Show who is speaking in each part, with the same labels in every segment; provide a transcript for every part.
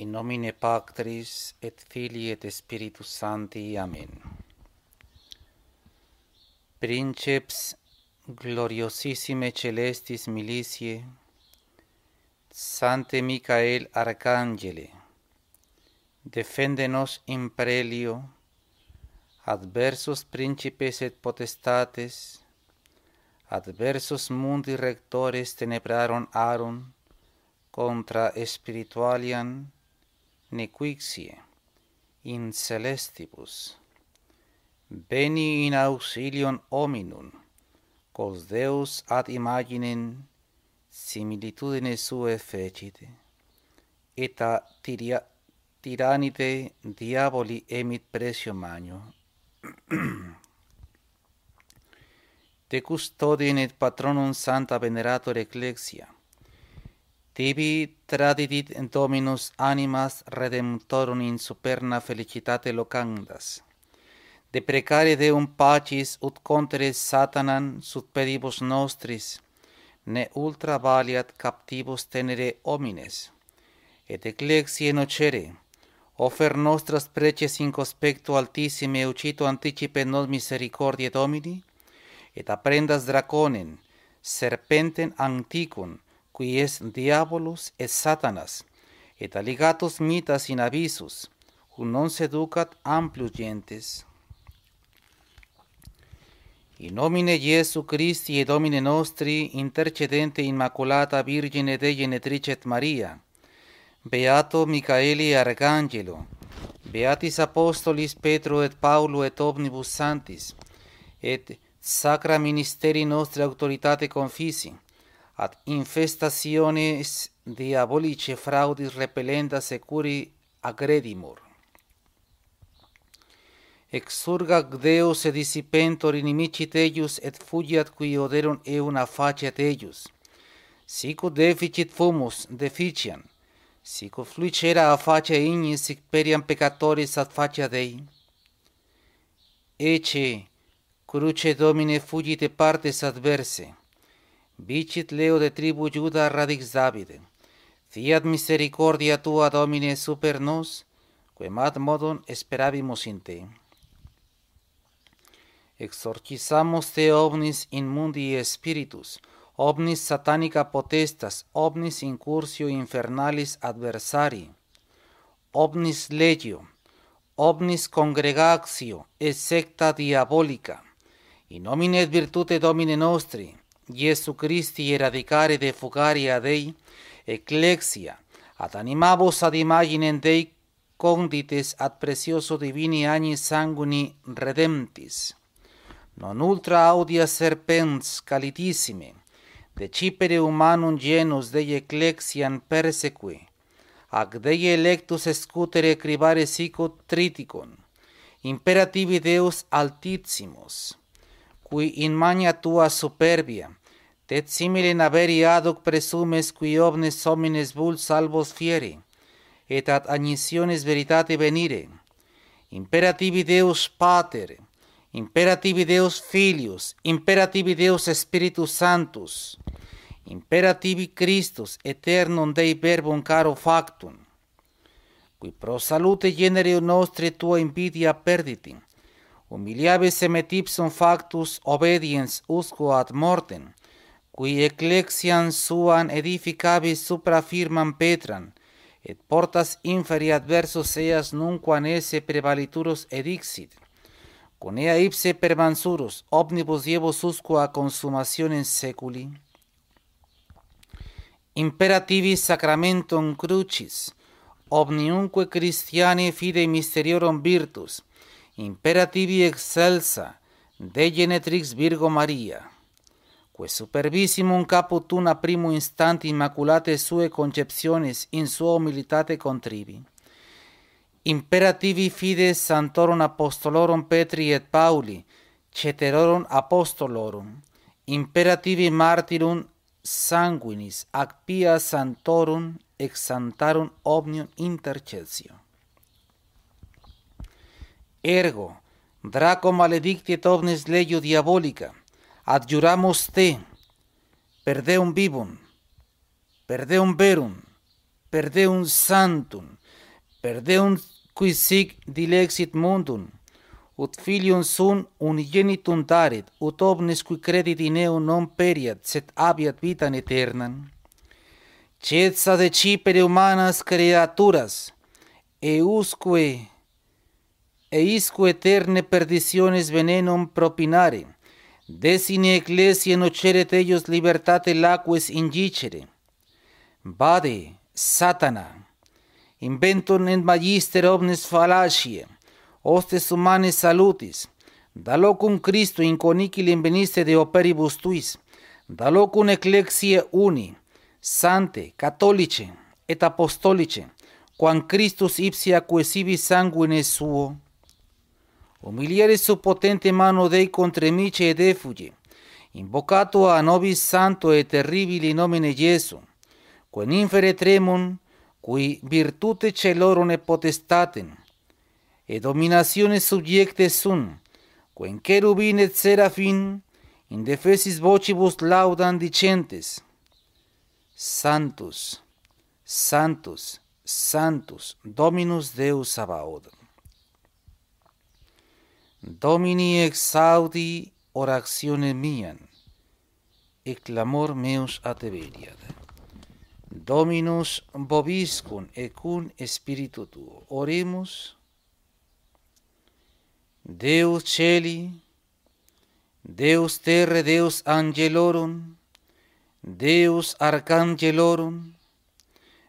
Speaker 1: In nomine Patris et Filii et Spiritus Sancti. Amen. Princeps gloriosissime celestis militiae Sancte Michael Arcangele defendenos in prelio adversos principes et potestates adversos mundi rectores tenebraron arum contra spiritualian nequixie in celestibus. Beni in auxilium hominum quos Deus ad imaginem similitudine suae fecit et a tiria tiranite diaboli emit precio magno. Te custodien et patronum santa venerator ecclesia tibi tradidit in Dominus animas redemptorum in superna felicitate locandas. De precare Deum pacis ut contere Satanan sub pedibus nostris, ne ultra valiat captivos tenere homines, et ecclexie nocere, offer nostras preces in cospecto altissime ucito anticipe nos misericordiae Domini, et apprendas draconen, serpenten anticum, qui es diabolus et satanas, et alligatus mitas in abisus, cum non seducat amplius gentes. In nomine Iesu Christi et Domine nostri intercedente immaculata Virgine Dei genetricet Maria, Beato Michaeli Arcangelo, Beatis Apostolis Petro et Paulo et omnibus santis, et sacra ministeri nostri autoritate confisi, ad infestationes diabolice fraudis repellenda securi agredimur. Exurga Deus et dissipentor inimici teius et fugiat qui oderon euna faciat eius. Sicu deficit fumus defician, sicu fluicera a facia ignis sic periam peccatoris ad facia Dei. Ece, cruce Domine fugite partes adverse, Vicit leo de tribu Juda radix Davide. Fiat misericordia tua Domine super nos, quem ad modon esperabimus in te. Exorcizamus te omnis in mundi spiritus, omnis satanica potestas, omnis incursio infernalis adversari, omnis legio, omnis congregatio, et secta diabolica, in nomine et virtute Domine nostri, Iesu Christi eradicare de fugaria Dei ecclesia, ad animabos ad imaginem Dei condites ad precioso divini agni sanguini redemptis. Non ultra audia serpens calitissime, decipere humanum genus Dei ecclesiam persequi, ac Dei electus escutere cribare sicut triticon, imperativi Deus altissimus, qui in magna tua superbia, Tet simile naveri aduc presumes qui omnes homines vult salvos fieri, et ad agnisiones veritate venire. Imperativi Deus Pater, imperativi Deus Filius, imperativi Deus Spiritus Sanctus, imperativi Christus eternum Dei verbum caro factum, qui pro salute genere nostri tua invidia perditi, humiliabis emet ipsum factus obediens usco ad mortem, qui ecclexian suan edificabis supra firmam Petram, et portas inferi adversos eas nunquam esse prevalituros edixit. Con ea ipse permansurus, omnibus iebus usco a consumationem seculi. Imperativi sacramentum crucis, omniumque Christiane fide mysteriorum virtus, imperativi excelsa, de genetrix Virgo Maria quae supervissimum caput una primo instanti immaculate sue concepciones in suo humilitate contribi. Imperativi fides santorum apostolorum Petri et Pauli, ceterorum apostolorum, imperativi martirum sanguinis ac pia santorum ex santarum omnium intercessio. Ergo, Draco maledicti omnes legio diabolica, adjuramus te, perdeum vivum, perdeum verum, perdeum santum, perdeum qui sic dilexit mundum, ut filium sum unigenitum daret, ut omnes qui credit in eo non periat, sed abiat vitam aeternam. Cetsa de cipere humanas creaturas, eusque, eisque eterne perditiones venenum propinare, desine ecclesia noceret eius libertate laques ingicere. Vade, satana, inventum in magister omnes fallaciae, hostes humanes salutis, da locum Christo in conicilem veniste de operibus tuis, da locum ecclesiae uni, sante, catholice, et apostolice, quam Christus ipsia quesivi sanguine suo, Humiliare su potente mano Dei contra e defuge. Invocato a nobis santo e terribili nomine Jesu. Quen infere tremon, cui virtute celorone potestatem. E dominaciones subjectes sun. Quen querubin et serafin, indefesis vocibus laudan dicentes. Santus, Santus, Santus, Dominus Deus Sabaoth. Domini exaudi oractione mian, e clamor meus ateveriat. Dominus vobiscum et cum spiritu tuo. Oremus. Deus celi, Deus terre, Deus angelorum, Deus arcangelorum,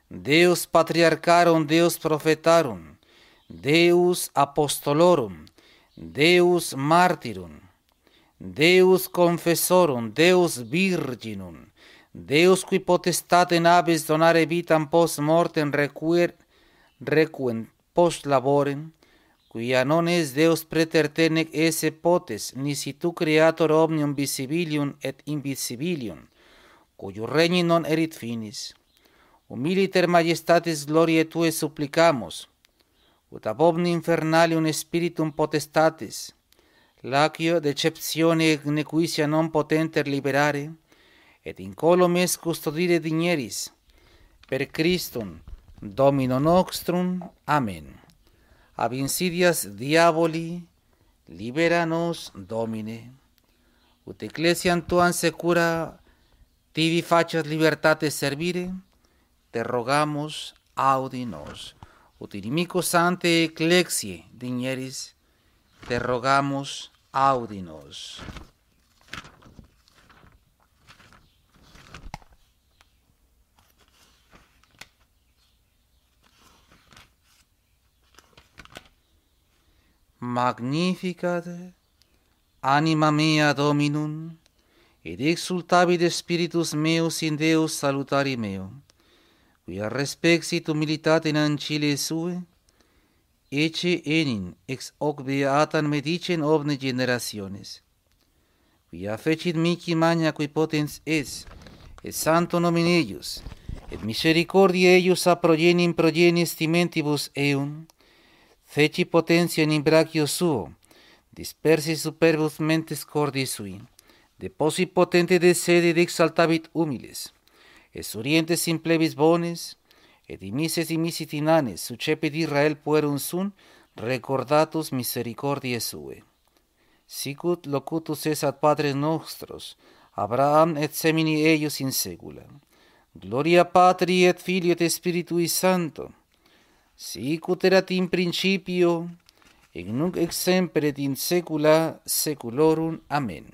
Speaker 1: Deus patriarcharum, Deus prophetarum, Deus apostolorum, Deus martyrum, Deus confessorum, Deus virginum, Deus qui potestate in abis donare vitam post mortem requier, requiem post laborem, quia non es Deus pretertenec esse potes, nisi tu creator omnium visibilium et invisibilium, cuyo regni non erit finis. Humiliter majestatis gloriae tue supplicamos, ut ab infernali un spiritum potestatis, lacio deceptione nequisia non potenter liberare, et in colum mes custodire digneris, per Christum, Domino nostrum, Amen. Ab insidias diaboli, libera nos, Domine. Ut ecclesiam tuam secura, tibi facias libertate servire, te rogamos, audi nos ut inimico sante ecclesiae digneris, te rogamus audi nos. Magnificat anima mea Dominum, et exultabit spiritus meus in Deus salutari meum qui respexit humilitate in ancile sue, ece enin ex hoc beatan medicen omne generationes, quia fecit mici magna qui potens es, et santo nomen eius, et misericordia eius a progenim progenis timentibus eum, feci potentia in brachio suo, dispersi superbus mentes cordis sui, deposi potente de sede de exaltabit humiles, es orientes in plebis bonis, et imises imisit inanes, sucepit Israel puerum sun, recordatus misericordiae sue. Sicut locutus es ad patres nostros, Abraham et semini eius in saecula. Gloria Patri et Filio et Spiritui Sancto. Sicut erat in principio, et nunc et semper et in saecula saeculorum. Amen.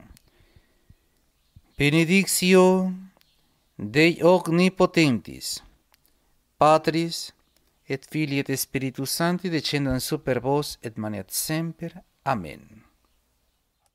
Speaker 1: Benedictio Dei omnipotentis, Patris, et Filii et Spiritus Sancti, descendam super vos et manet semper. Amen.